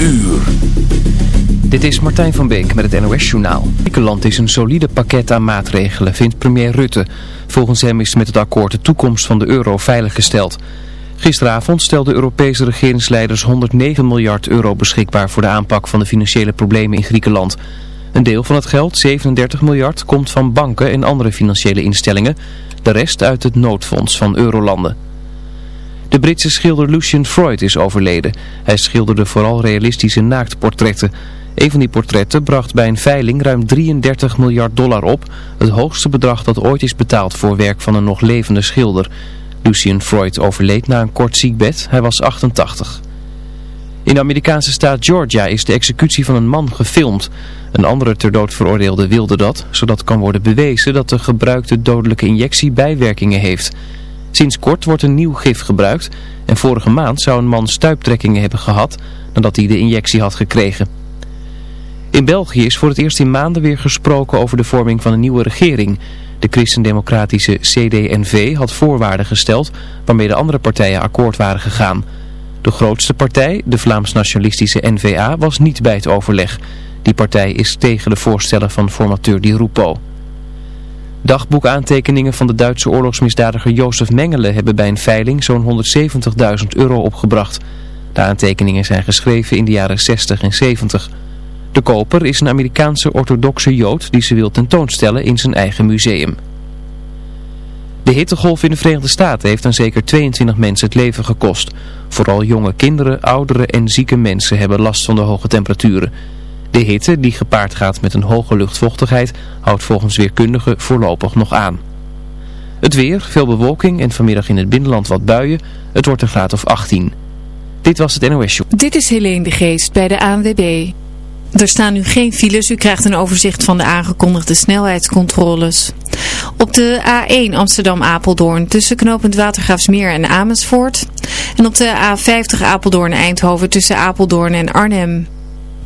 uur. Dit is Martijn van Beek met het NOS-journaal. Griekenland is een solide pakket aan maatregelen, vindt premier Rutte. Volgens hem is met het akkoord de toekomst van de euro veiliggesteld. Gisteravond stelden Europese regeringsleiders 109 miljard euro beschikbaar voor de aanpak van de financiële problemen in Griekenland. Een deel van het geld, 37 miljard, komt van banken en andere financiële instellingen. De rest uit het noodfonds van eurolanden. De Britse schilder Lucian Freud is overleden. Hij schilderde vooral realistische naaktportretten. Een van die portretten bracht bij een veiling ruim 33 miljard dollar op. Het hoogste bedrag dat ooit is betaald voor werk van een nog levende schilder. Lucian Freud overleed na een kort ziekbed. Hij was 88. In de Amerikaanse staat Georgia is de executie van een man gefilmd. Een andere ter dood veroordeelde wilde dat, zodat kan worden bewezen dat de gebruikte dodelijke injectie bijwerkingen heeft... Sinds kort wordt een nieuw gif gebruikt en vorige maand zou een man stuiptrekkingen hebben gehad nadat hij de injectie had gekregen. In België is voor het eerst in maanden weer gesproken over de vorming van een nieuwe regering. De christendemocratische CD&V had voorwaarden gesteld waarmee de andere partijen akkoord waren gegaan. De grootste partij, de Vlaams-nationalistische N-VA, was niet bij het overleg. Die partij is tegen de voorstellen van formateur Di Rupo. Dagboekaantekeningen van de Duitse oorlogsmisdadiger Jozef Mengele hebben bij een veiling zo'n 170.000 euro opgebracht. De aantekeningen zijn geschreven in de jaren 60 en 70. De koper is een Amerikaanse orthodoxe jood die ze wil tentoonstellen in zijn eigen museum. De hittegolf in de Verenigde Staten heeft aan zeker 22 mensen het leven gekost. Vooral jonge kinderen, ouderen en zieke mensen hebben last van de hoge temperaturen. De hitte, die gepaard gaat met een hoge luchtvochtigheid, houdt volgens weerkundigen voorlopig nog aan. Het weer, veel bewolking en vanmiddag in het binnenland wat buien. Het wordt een graad of 18. Dit was het NOS Show. Dit is Helene de Geest bij de ANWB. Er staan nu geen files. U krijgt een overzicht van de aangekondigde snelheidscontroles. Op de A1 Amsterdam-Apeldoorn tussen knooppunt Watergraafsmeer en Amersfoort. En op de A50 Apeldoorn-Eindhoven tussen Apeldoorn en Arnhem.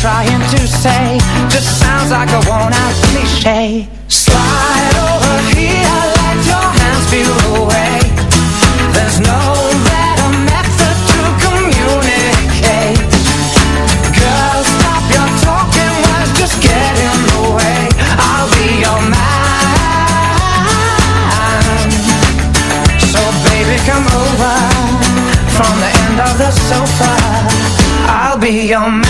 trying to say. Just sounds like a worn-out cliche. Slide over here, let your hands feel the way. There's no come over from the end of the sofa. I'll be your man.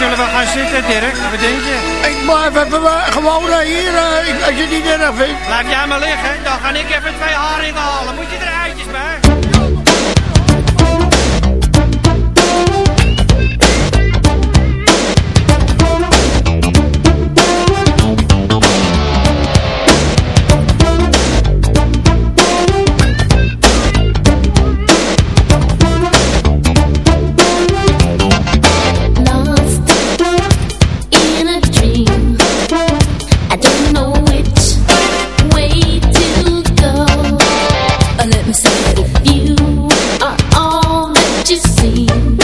Zullen we gaan zitten, Dirk? said if you are all that you seem,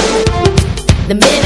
the minute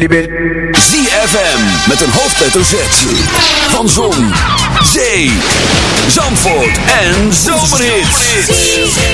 Johnny FM ZFM met een hoofdletter Z. Van Zon, Zee, Zandvoort en Zomerhit.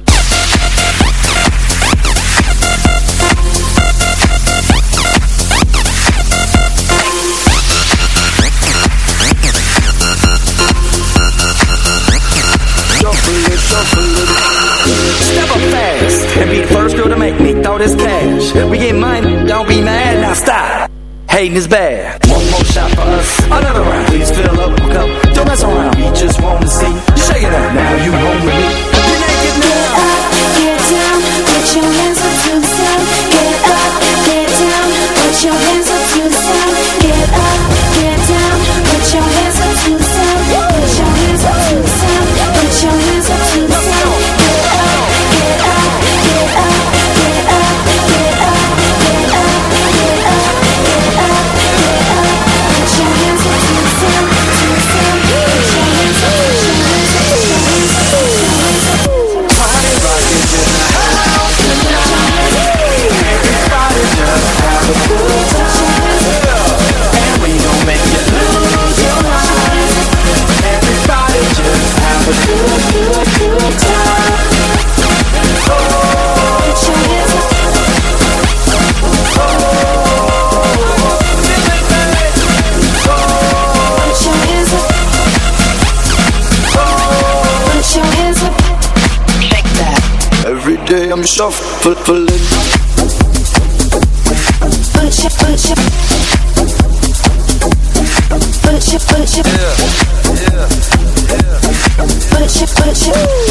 spent all this cash. We get money, don't be mad, now stop. Hating is bad. One more shot for us, another round. Please fill up my cup, don't mess around. We just wanna see you it up Now you home with me. I'm shuffling Put your, put Put put Yeah, yeah, yeah. Put your, put